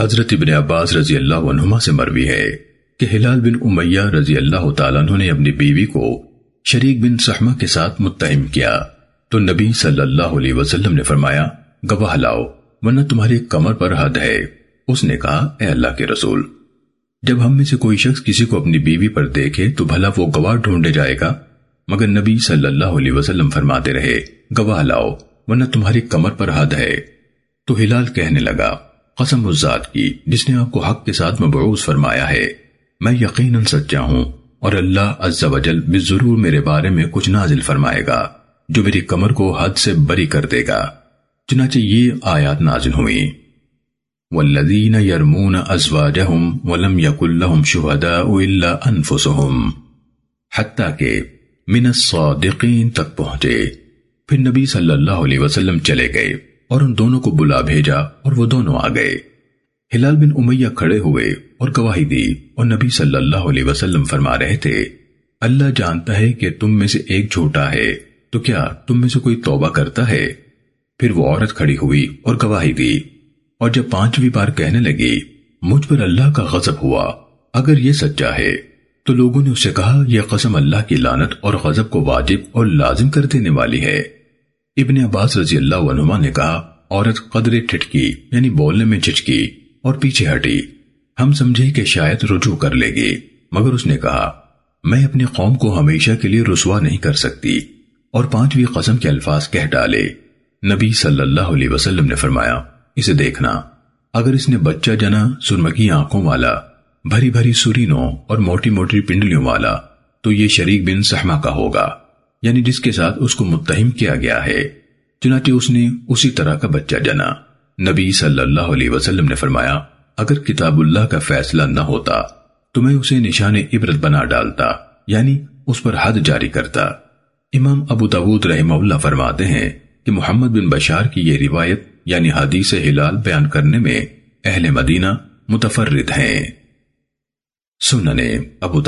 حضرت ابن عباس رضی اللہ عنہما سے مروی ہے کہ ہلال بن امیہ رضی اللہ تعالیٰ عنہ نے اپنی بیوی کو شریک بن سحمہ کے ساتھ متہم کیا۔ تو نبی صلی اللہ علیہ وسلم نے فرمایا، گواہ لاؤ، ورنہ تمہاری کمر پر حد ہے۔ اس نے کہا، اے اللہ کے رسول، جب ہم میں سے کوئی شخص کسی کو اپنی بیوی پر دیکھے تو بھلا وہ گواہ ڈھونڈے جائے گا۔ مگر نبی صلی اللہ علیہ وسلم فرماتے رہے، گواہ لاؤ، ورنہ تمہاری کمر پر حد ہے۔ تو ہلال کہنے لگا قسم اس کی جس نے آپ کو حق کے ساتھ مبعوث فرمایا ہے۔ میں یقیناً سچا ہوں اور اللہ عز و جل ضرور میرے بارے میں کچھ نازل فرمائے گا، جو میری کمر کو حد سے بری کر دے گا۔ چنانچہ یہ آیات نازل ہوئی والذین یرمون ازواجہم ولم یکل لهم شہداء الا انفسہم حتیٰ اور ان دونوں کو بلا بھیجا اور وہ دونوں آ گئے۔ ہلال بن امیہ کھڑے ہوئے اور گواہی دی اور نبی صلی اللہ علیہ وسلم فرما رہے تھے، اللہ جانتا ہے کہ تم میں سے ایک جھوٹا ہے، تو کیا تم میں سے کوئی توبہ کرتا ہے؟ پھر وہ عورت کھڑی ہوئی اور گواہی دی۔ اور جب پانچویں بار کہنے لگی، مجھ پر اللہ کا غضب ہوا، اگر یہ سچا ہے، تو لوگوں نے اسے کہا، یہ قسم اللہ کی لانت اور غزب کو واجب اور لازم کر دینے والی ہے۔ قسم اللہ کی لانت اور غضب کو واجب اور لازم کر دینے والی ہے ابن عباس رضی اللہ عنہما نے کہا، عورت قدر ٹھٹکی یعنی بولنے میں جھچکی اور پیچھے ہٹی۔ ہم سمجھے کہ شاید رجوع کر لے گی۔ مگر اس نے کہا، میں اپنی قوم کو ہمیشہ کے لیے رسوا نہیں کر سکتی۔ اور پانچویں قسم کے الفاظ کہہ ڈالے۔ نبی صلی اللہ علیہ وسلم نے فرمایا، اسے دیکھنا۔ اگر اس نے بچہ جنا سرمکی آنکھوں والا بھری بھری سورینوں اور موٹی موٹی پنڈلیوں والا تو یہ شریک بن سحمہ کا ہوگا یعنی جس کے ساتھ اس کو متہم کیا گیا ہے، چنانچہ اس نے اسی طرح کا بچہ جنا۔ نبی صلی اللہ علیہ وسلم نے فرمایا، اگر کتاب اللہ کا فیصلہ نہ ہوتا، تو میں اسے نشان عبرت بنا ڈالتا یعنی اس پر حد جاری کرتا۔ امام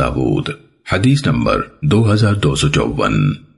ابو حدیث نمبر دو ہزار دو سو محمد